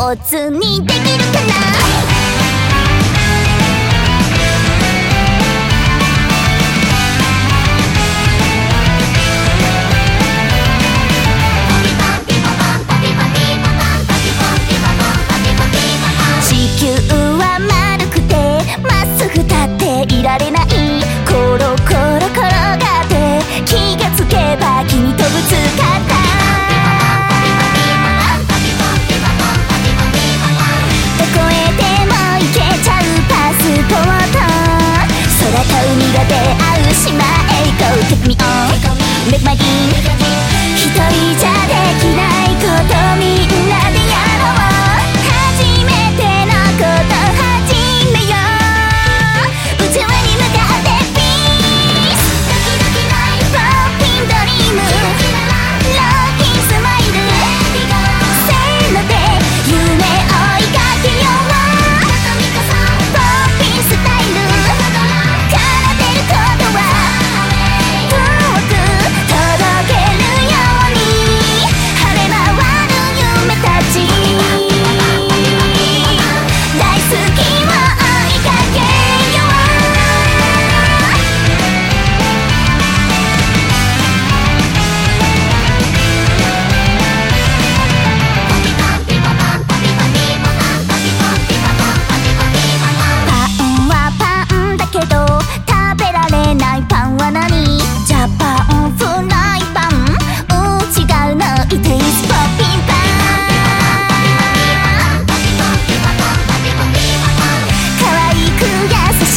おつにできるかな？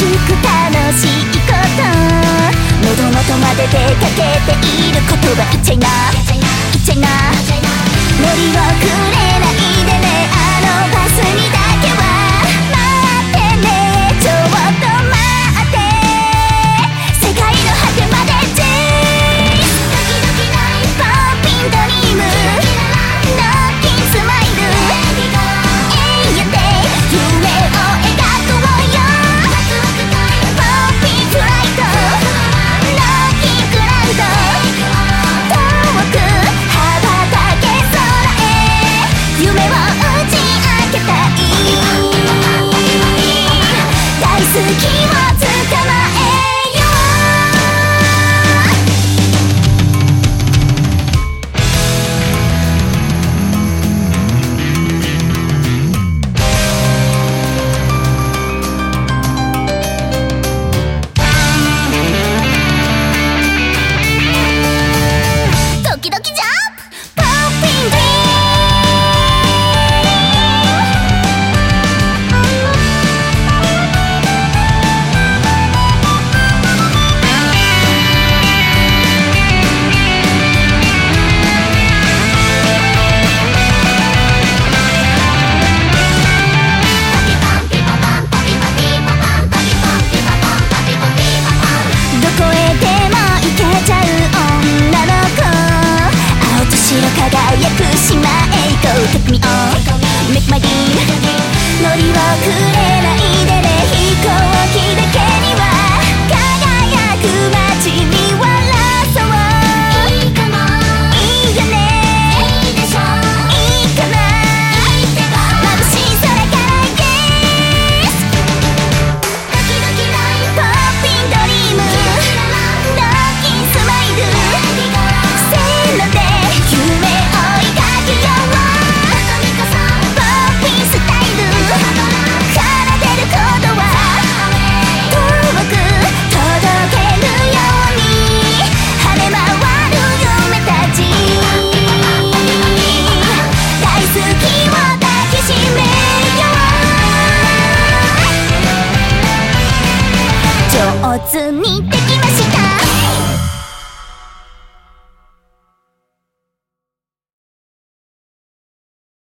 しく楽しいこと。喉元まで出かけていることは言っちゃいっちゃいなきはノリはくれツにできました。